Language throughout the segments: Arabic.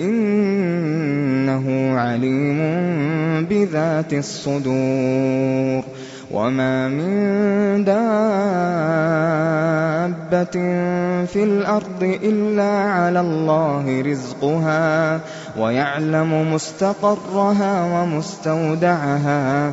إنه عليم بذات الصدور. وما من دابة في الأرض إلا على الله رزقها ويعلم مستقرها ومستودعها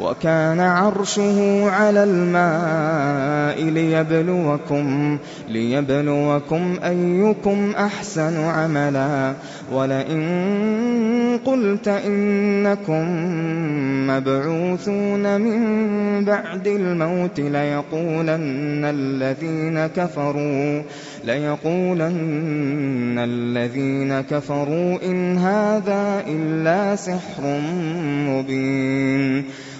وكان عرشه على الماء ليبلوكم ليبلوكم أيكم أحسن عملا ولئن قلت إنكم مبعوثون من بعد الموت ليقولن الذين كفروا ليقولن الذين كفروا إن هذا إلا سحر مبين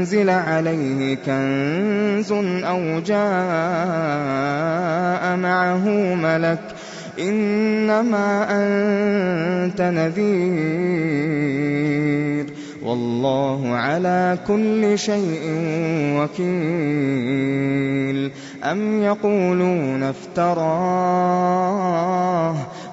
أنزل عليه كنز أو جاء معه ملك إنما أنت نذير والله على كل شيء وكيل أم يقولون افتراه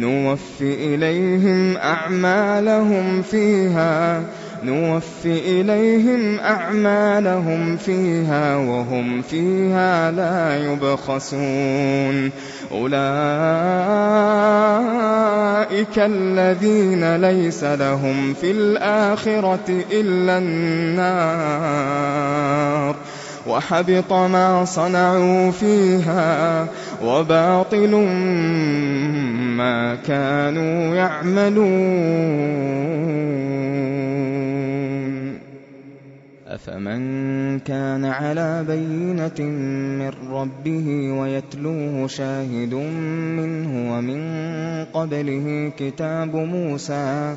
نوف إليهم أعمالهم فيها نوف إليهم أعمالهم فيها وهم فيها لا يبخسون. أولئك الذين ليس لهم في الآخرة إلا النار وحبط ما صنعوا فيها وباطل ما كانوا يعملون. أفمن كان على بينة من ربه ويتلوه شاهد منه ومن قبله كتاب موسى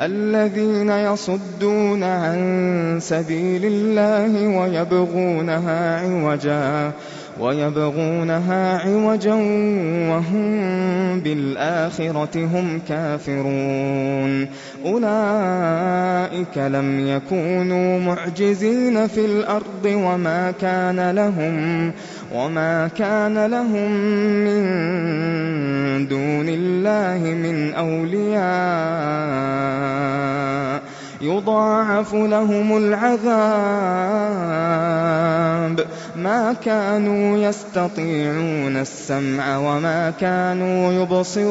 الذين يصدون عن سبيل الله ويبغونها عوجا ويبغونها عوجا وهم بالآخرة هم كافرون. أولئك لم يكونوا معجزين في الأرض وما كان لهم وما كان لهم من دون الله من أولياء يضاعف لهم العذاب ما كانوا يستطيعون السمع وما كانوا يبصرون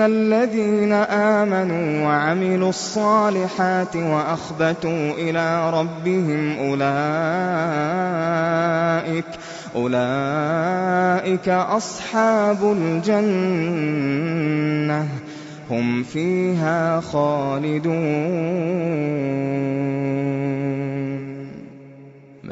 الذين آمنوا وعملوا الصالحات وأخبتوا إلى ربهم أولئك أولئك أصحاب الجنة هم فيها خالدون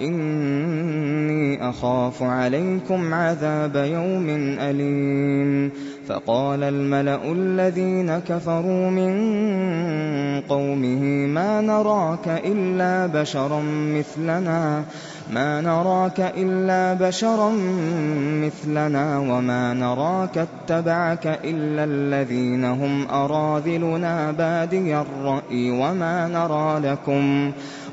إني أخاف عليكم عذاب يوم أليم. فقال الملأ الذين كفروا من قومه ما نراك إلا بشرا مثلنا ما نراك إلا بشرا مثلنا وما نراك اتبعك إلا الذين هم أراذلنا. بادي الرأي وما نرى لكم.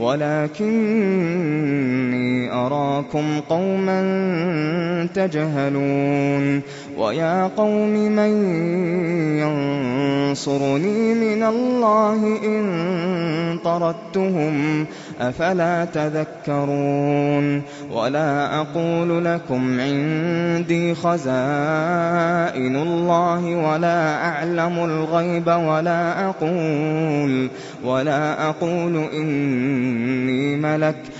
ولكني أراكم قوما تجهلون ويا قوم من ينصرني من الله إن طردتهم أفلا تذكرون ولا أقول لكم عندي خزائن الله ولا أعلم الغيب ولا أقول ولا أقول إني ملك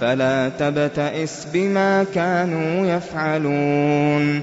فلا تبتئس بما كانوا يفعلون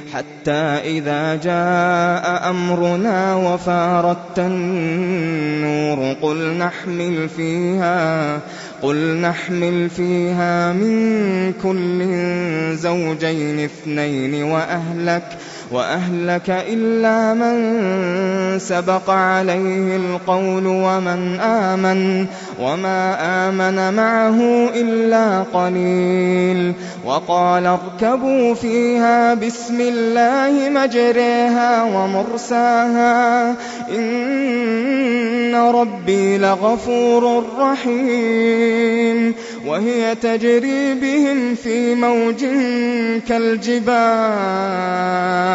حتى إذا جاء أمرنا وفارت النور قل نحمل فيها قل نحمل فيها من كل زوجين اثنين وأهلك وأهلك إلا من سبق عليه القول ومن آمن وما آمن معه إلا قليل وقال اركبوا فيها بسم الله مجريها ومرساها إن ربي لغفور رحيم وهي تجري بهم في موج كالجبال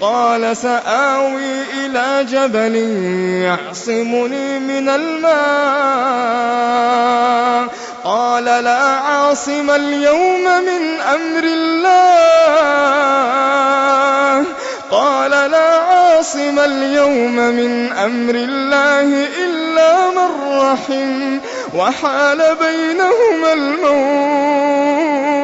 قال سآوي إلى جبل يعصمني من الماء. قال لا عاصم اليوم من أمر الله. قال لا عاصم اليوم من أمر الله إلا من رحم وحال بينهما الموج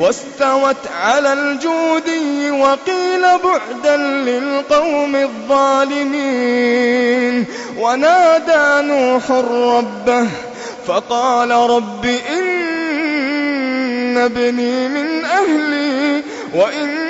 واستوت على الجودي وقيل بعدا للقوم الظالمين. ونادى نوح ربه فقال رب إن ابني من أهلي وإن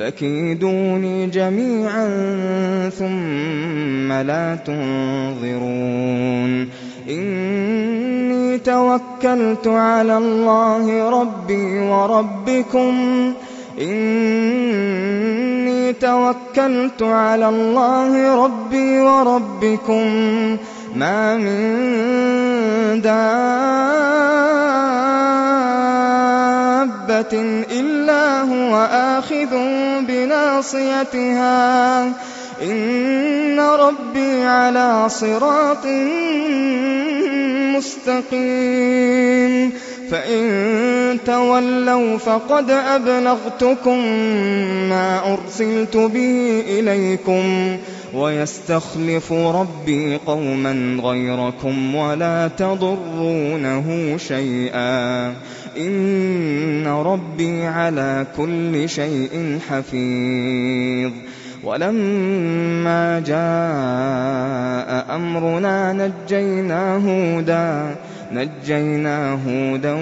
فكيدوني جميعا ثم لا تنظرون. إني توكلت على الله ربي وربكم. إني توكلت على الله ربي وربكم. ما من دابة دَابَّةٍ إِلَّا هُوَ آخِذٌ بِنَاصِيَتِهَا ۚ إِنَّ رَبِّي عَلَىٰ صِرَاطٍ مُّسْتَقِيمٍ فَإِن تَوَلَّوْا فَقَدْ أَبْلَغْتُكُم مَّا أُرْسِلْتُ بِهِ إِلَيْكُمْ ۚ وَيَسْتَخْلِفُ رَبِّي قَوْمًا غَيْرَكُمْ وَلَا تَضُرُّونَهُ شَيْئًا ۚ إِنَّ رَبِّي عَلَىٰ كُلِّ شَيْءٍ حَفِيظٌ وَلَمَّا جَاءَ أَمْرُنَا نَجَّيْنَا هُودًا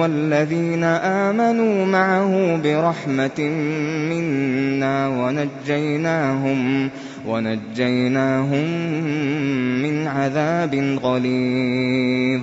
وَالَّذِينَ آمَنُوا مَعَهُ بِرَحْمَةٍ مِّنَّا وَنَجَّيْنَاهُم مِّنْ عَذَابٍ غَلِيظٍ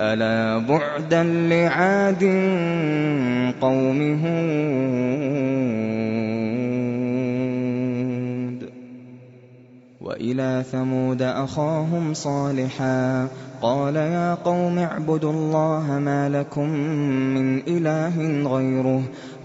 أَلَا بُعْدًا لِّعَادٍ قَوْمِ هُودٍ وَإِلَىٰ ثَمُودَ أَخَاهُمْ صَالِحًا قَالَ يَا قَوْمِ اعْبُدُوا اللَّهَ مَا لَكُم مِّنْ إِلَٰهٍ غَيْرُهُ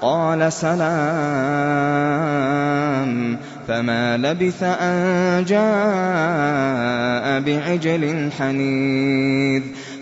قَالَ سَلَامٌ ۖ فَمَا لَبِثَ أَن جَاءَ بِعِجْلٍ حَنِيذٍ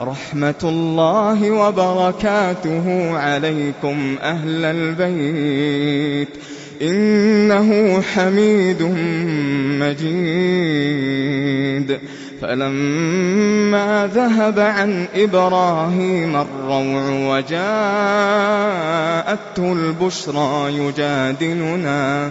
رحمة الله وبركاته عليكم أهل البيت. إنه حميد مجيد. فلما ذهب عن إبراهيم الروع وجاءته البشرى يجادلنا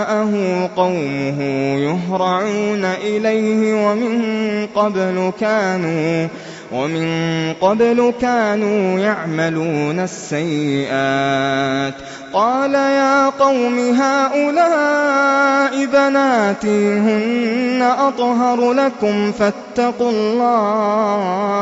قومه يهرعون إليه ومن قبل كانوا ومن قبل كانوا يعملون السيئات. قال يا قوم هؤلاء بناتي هن أطهر لكم فاتقوا الله.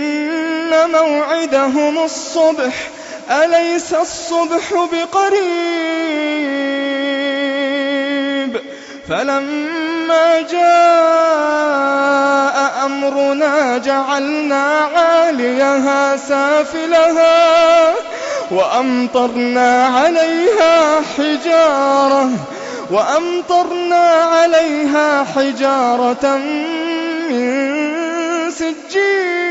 موعدهم الصبح؟ أليس الصبح بقريب؟ فلما جاء أمرنا جعلنا عاليها سافلها وأمطرنا عليها حجارة وأمطرنا عليها حجارة من سجيل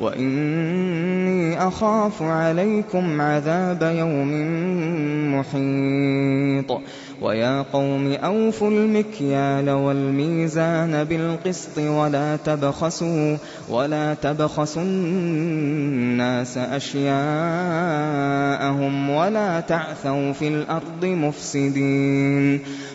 وإني أخاف عليكم عذاب يوم محيط ويا قوم أوفوا المكيال والميزان بالقسط ولا تبخسوا ولا تبخسوا النَّاسَ أَشْيَاءَهُمْ وَلَا تَعْثَوْا فِي الْأَرْضِ مُفْسِدِينَ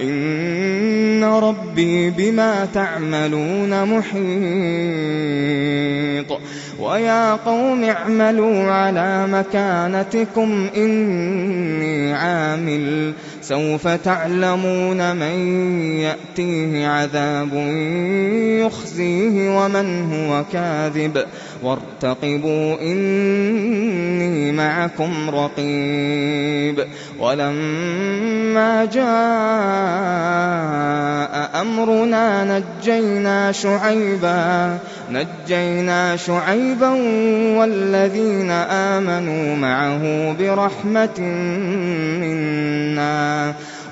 إِنَّ رَبِّي بِمَا تَعْمَلُونَ مُحِيطٌ. وَيَا قَوْمِ اعْمَلُوا عَلَىٰ مَكَانَتِكُمْ إِنِّي عَامِلٌ ۖ. سَوْفَ تَعْلَمُونَ مَن يَأْتِيهِ عَذَابٌ يُخْزِيهِ وَمَنْ هُوَ كَاذِبٌ. وَارْتَقِبُوا إِنِّي مَعَكُمْ رَقِيبٌ وَلَمَّا جَاءَ أَمْرُنَا نَجَّيْنَا شُعَيْبًا وَالَّذِينَ آمَنُوا مَعَهُ بِرَحْمَةٍ مِّنَّا.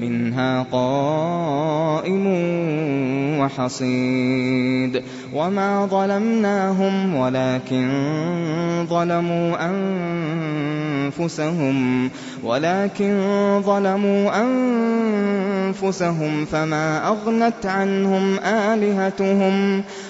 مِنْهَا قَائِمٌ وَحَصِيدٌ. وَمَا ظَلَمْنَاهُمْ وَلَٰكِن ظَلَمُوا أَنفُسَهُمْ فَمَا أَغْنَتْ عَنْهُمْ آلِهَتُهُمُ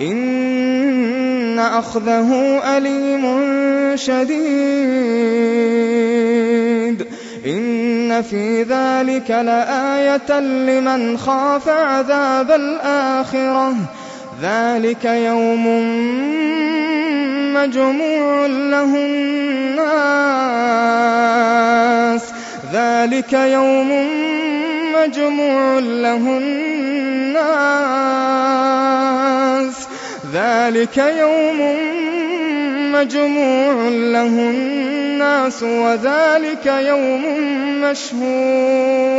إِنَّ أَخْذَهُ أَلِيمٌ شَدِيدٌ. إِنَّ فِي ذَٰلِكَ لَآيَةً لِّمَنْ خَافَ عَذَابَ الْآخِرَةِ ۚ. ذَٰلِكَ يَوْمٌ مَّجْمُوعٌ لَّهُ النَّاسُ. ذَٰلِكَ يَوْمٌ مَّجْمُوعٌ لَّهُ النَّاسُ. ذَٰلِكَ يَوْمٌ مَّجْمُوعٌ لَّهُ النَّاسُ وَذَٰلِكَ يَوْمٌ مَّشْهُودٌ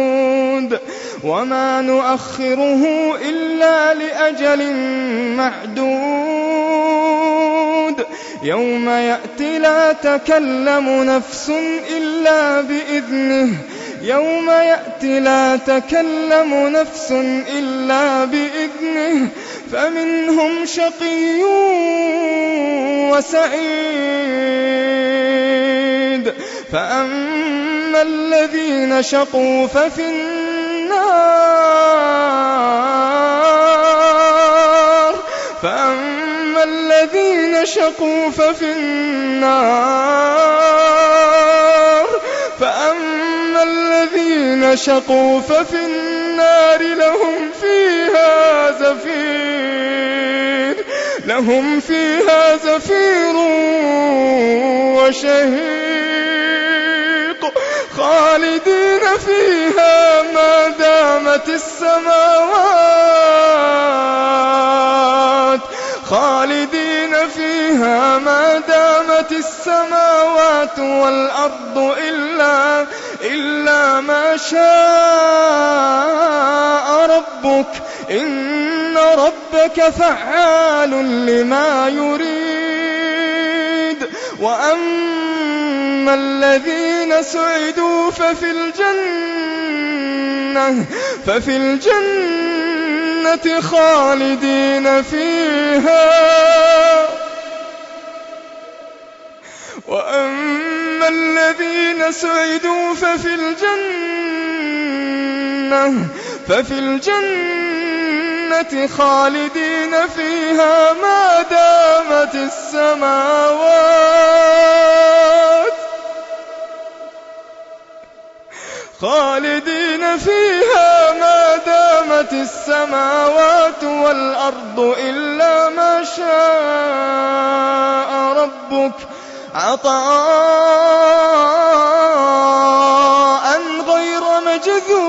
وَمَا نُؤَخِّرُهُ إِلَّا لِأَجَلٍ مَّعْدُودٍ يَوْمَ يَأْتِ لَا تَكَلَّمُ نَفْسٌ إِلَّا بِإِذْنِهِ يَوْمَ يَأْتِ لَا تَكَلَّمُ نَفْسٌ إِلَّا بِإِذْنِهِ فَمِنْهُمْ شَقِيٌّ وَسَعِيدٌ. فَأَمَّا الَّذِينَ شَقُوا فَفِي النَّارِ. فَأَمَّا الَّذِينَ شَقُوا فَفِي النَّارِ. فَأَمَّا الَّذِينَ شَقُوا فَفِي النَّارِ لَهُمْ فِيهَا زَفِيرٌ. لَهُمْ فِيهَا زَفِيرٌ وَشَهِيقٌ. خَالِدِينَ فِيهَا مَا دَامَتِ السَّمَاوَاتُ. خَالِدِينَ فِيهَا مَا دَامَتِ السَّمَاوَاتُ وَالْأَرْضُ إِلَّا مَا شَاءَ رَبُّكَ ۚ. إِنَّ رَبَّكَ فَعَّالٌ لِّمَا يُرِيدُ. وَأَمَّا الَّذِينَ سُعِدُوا فَفِي الْجَنَّةِ خَالِدِينَ فِيهَا. وَأَمَّا الَّذِينَ سُعِدُوا فَفِي الْجَنَّةِ خَالِدِينَ فِيهَا مَا دَامَتِ السَّمَاوَاتُ. خَالِدِينَ فِيهَا مَا دَامَتِ السَّمَاوَاتُ وَالْأَرْضُ إِلَّا مَا شَاءَ رَبُّكَ ۖ. عَطَاءً غَيْرَ مَجْذُوذٍ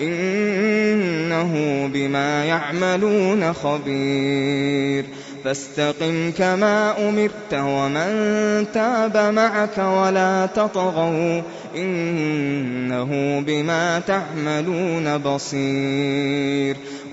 إِنَّهُ بِمَا يَعْمَلُونَ خَبِيرٌ. فَاسْتَقِمْ كَمَا أُمِرْتَ وَمَن تَابَ مَعَكَ وَلَا تَطْغَوْا ۚ إِنَّهُ بِمَا تَعْمَلُونَ بَصِيرٌ.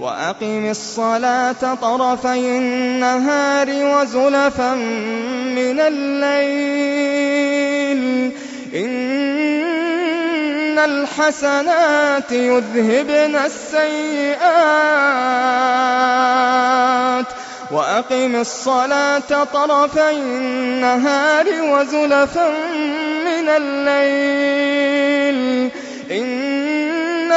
وَأَقِمِ الصَّلَاةَ طَرَفَيِ النَّهَارِ وَزُلَفًا مِّنَ اللَّيْلِ ۚ. إِنَّ الحسنات يذهبن السيئات. وأقم الصلاة طرفي النهار وزلفا من الليل. إن